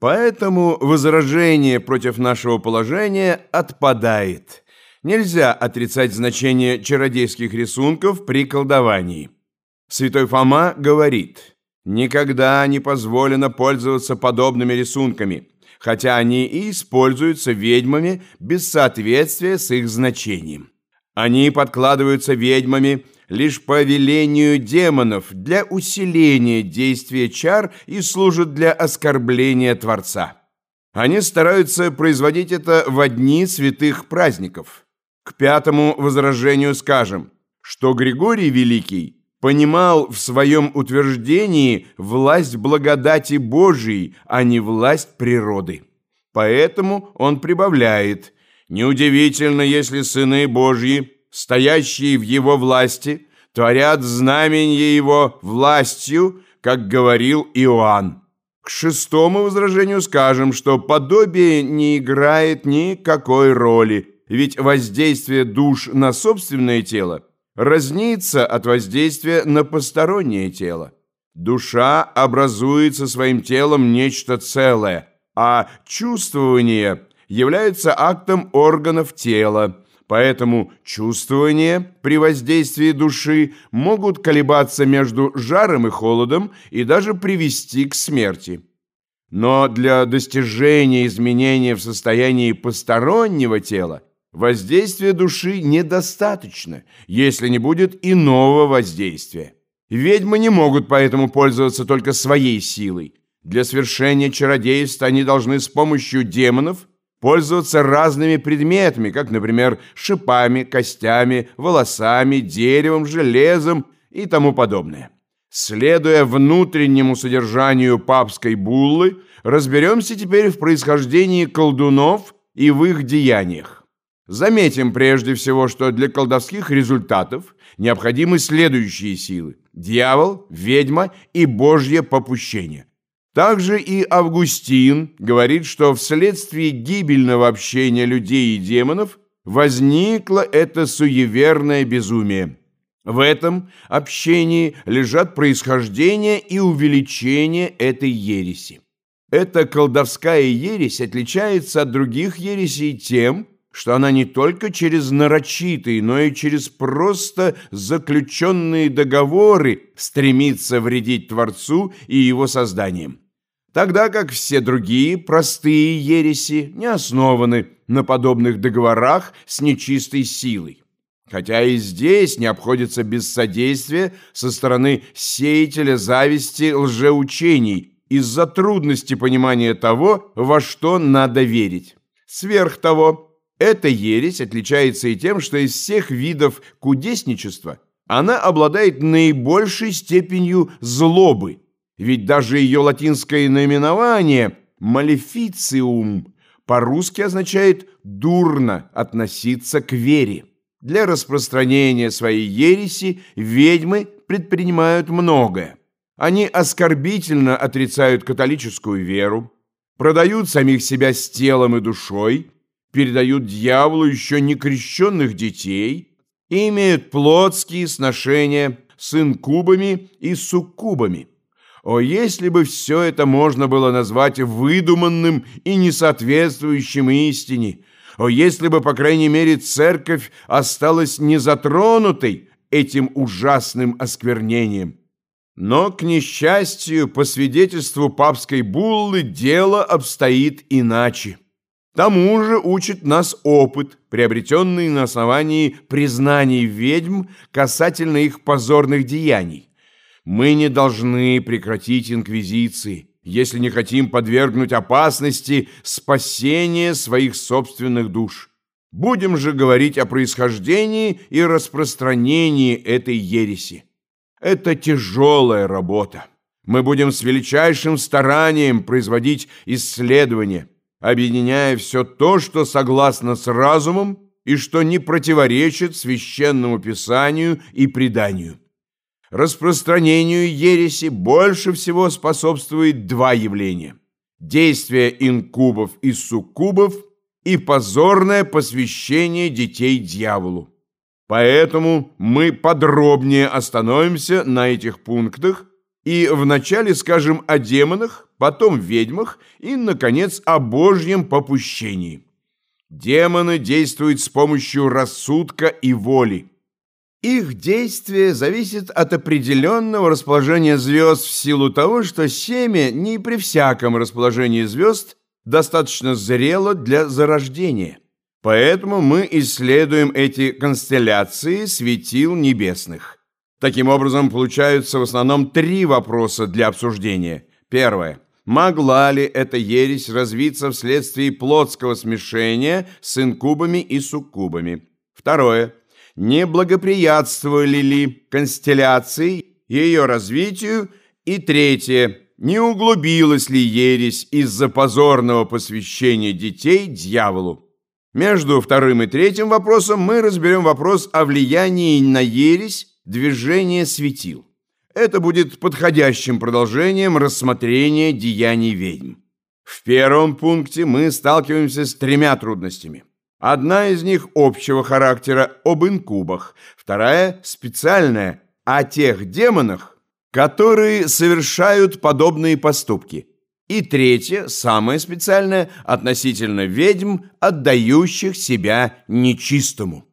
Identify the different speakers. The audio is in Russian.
Speaker 1: Поэтому возражение против нашего положения отпадает. Нельзя отрицать значение чародейских рисунков при колдовании. Святой Фома говорит, «Никогда не позволено пользоваться подобными рисунками, хотя они и используются ведьмами без соответствия с их значением. Они подкладываются ведьмами – лишь по велению демонов для усиления действия чар и служат для оскорбления Творца. Они стараются производить это в дни святых праздников. К пятому возражению скажем, что Григорий Великий понимал в своем утверждении власть благодати Божией, а не власть природы. Поэтому он прибавляет «Неудивительно, если сыны Божьи стоящие в его власти, творят знамение его властью, как говорил Иоанн. К шестому возражению скажем, что подобие не играет никакой роли, ведь воздействие душ на собственное тело разнится от воздействия на постороннее тело. Душа образует со своим телом нечто целое, а чувствование является актом органов тела, Поэтому чувствования при воздействии души могут колебаться между жаром и холодом и даже привести к смерти. Но для достижения изменения в состоянии постороннего тела воздействия души недостаточно, если не будет иного воздействия. Ведьмы не могут поэтому пользоваться только своей силой. Для свершения чародейства они должны с помощью демонов пользоваться разными предметами, как, например, шипами, костями, волосами, деревом, железом и тому подобное. Следуя внутреннему содержанию папской буллы, разберемся теперь в происхождении колдунов и в их деяниях. Заметим прежде всего, что для колдовских результатов необходимы следующие силы – дьявол, ведьма и божье попущение. Также и Августин говорит, что вследствие гибельного общения людей и демонов возникло это суеверное безумие. В этом общении лежат происхождение и увеличение этой ереси. Эта колдовская ересь отличается от других ересей тем, что она не только через нарочитые, но и через просто заключенные договоры стремится вредить Творцу и его созданием тогда как все другие простые ереси не основаны на подобных договорах с нечистой силой. Хотя и здесь не обходится без содействия со стороны сеятеля зависти лжеучений из-за трудности понимания того, во что надо верить. Сверх того, эта ересь отличается и тем, что из всех видов кудесничества она обладает наибольшей степенью злобы – ведь даже ее латинское наименование «малефициум» по-русски означает «дурно относиться к вере». Для распространения своей ереси ведьмы предпринимают многое. Они оскорбительно отрицают католическую веру, продают самих себя с телом и душой, передают дьяволу еще не крещенных детей и имеют плотские сношения с инкубами и суккубами. О, если бы все это можно было назвать выдуманным и несоответствующим истине! О, если бы, по крайней мере, церковь осталась незатронутой этим ужасным осквернением! Но, к несчастью, по свидетельству папской буллы, дело обстоит иначе. Тому же учит нас опыт, приобретенный на основании признаний ведьм касательно их позорных деяний. Мы не должны прекратить инквизиции, если не хотим подвергнуть опасности спасения своих собственных душ. Будем же говорить о происхождении и распространении этой ереси. Это тяжелая работа. Мы будем с величайшим старанием производить исследования, объединяя все то, что согласно с разумом и что не противоречит священному писанию и преданию. Распространению ереси больше всего способствует два явления – действие инкубов и суккубов и позорное посвящение детей дьяволу. Поэтому мы подробнее остановимся на этих пунктах И вначале скажем о демонах, потом ведьмах и, наконец, о Божьем попущении. Демоны действуют с помощью рассудка и воли. Их действие зависит от определенного расположения звезд в силу того, что семя не при всяком расположении звезд достаточно зрело для зарождения. Поэтому мы исследуем эти констелляции светил небесных. Таким образом, получаются в основном три вопроса для обсуждения. Первое. Могла ли эта ересь развиться вследствие плотского смешения с инкубами и суккубами? Второе не благоприятствовали ли констелляции ее развитию, и третье, не углубилась ли ересь из-за позорного посвящения детей дьяволу. Между вторым и третьим вопросом мы разберем вопрос о влиянии на ересь движения светил. Это будет подходящим продолжением рассмотрения деяний ведьм. В первом пункте мы сталкиваемся с тремя трудностями. Одна из них общего характера об инкубах, вторая специальная о тех демонах, которые совершают подобные поступки. И третья, самая специальная, относительно ведьм, отдающих себя нечистому.